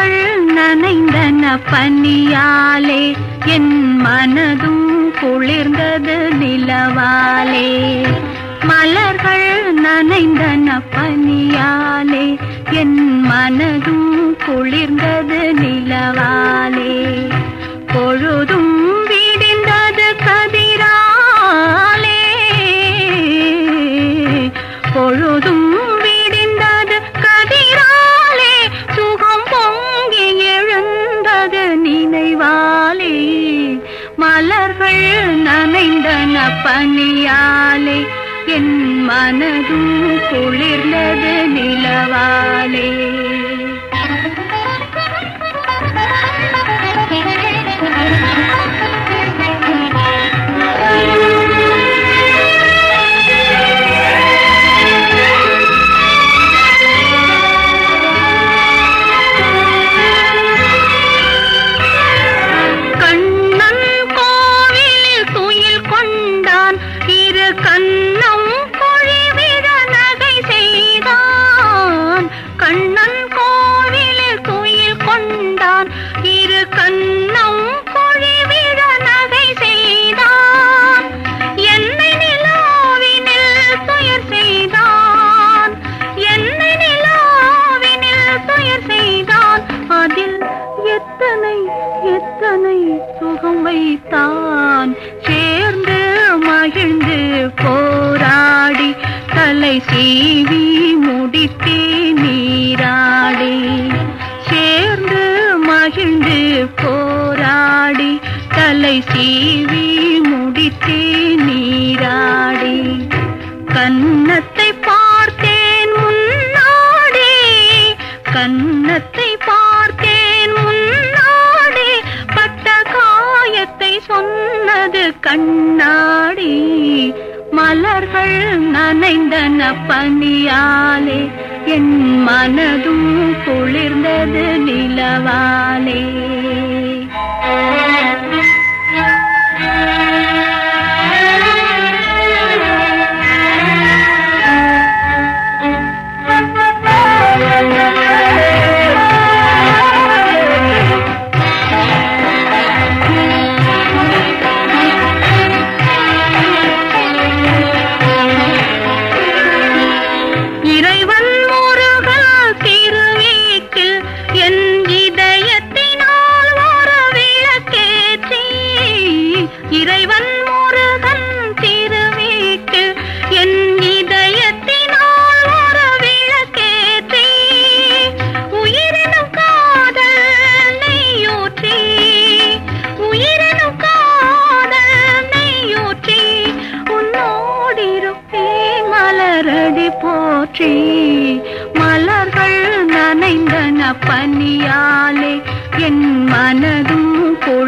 கண்கள் நனைந்தன பனியாலே என் மனதும் குளிர்ந்தது நிலவாலே. மலர்கள் நனைந்தன பனியாலே என் மனதும் குளிர்ந்தது நிலவாலே. பொழுதும் விடிந்தது கதிராலே பொழுதும் கண்கள் நனைந்தன பனியாலே என் மனதும் குளிர்ந்தது நிலவாலே. காதில் எத்தனை எத்தனை சுகம் வைத்தான். சேர்ந்து மகிழ்ந்து போராடி தலை சீவி முடித்தே நீராடி. சேர்ந்து மகிழ்ந்து போராடி தலை சீவி முடித்தே நீராடி. கன்னத்தை பார்த்தேன் முன்னாடி கன்னத்தை சொன்னது கண்ணாடி மலர்கள் நனைந்தன பனியாலே. என் மனதும் குளிர்ந்தது. போற்றி. மலர்கள் நனைந்தன பனியாலே. என் மனதும் போ